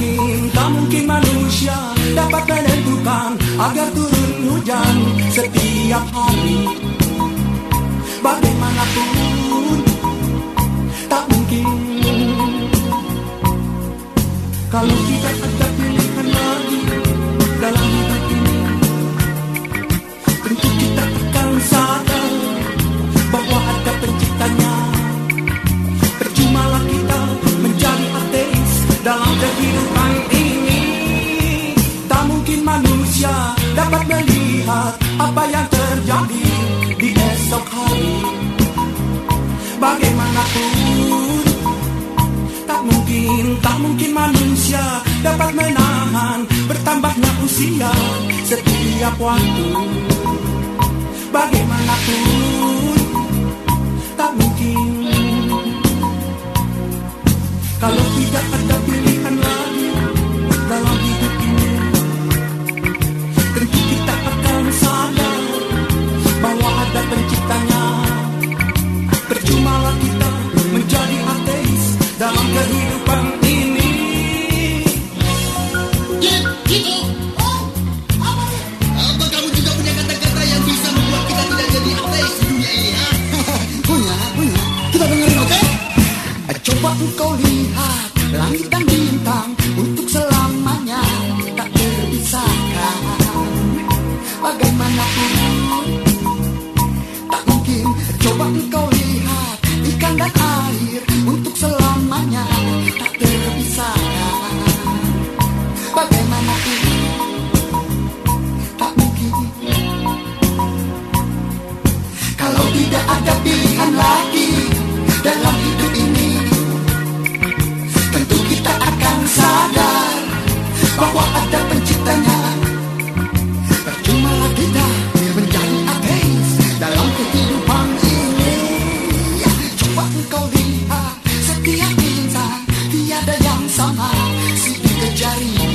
mungkin, tak mungkin manusia dapat menentukan agar turun hujan setiap hari. Bagaimanapun, tak mungkin kalau kita. angin Tak mungkin manusia dapat menahan Bertambahnya usia setiap waktu. Bagaimanapun tak mungkin. Kalau tidak ada pilihan lagi dalam hidup ini Tentu kita akan sadar bahwa ada penciptanya. Percumalah kita menjadi ateis dalam kehidupan pan Sama si deve già rimanere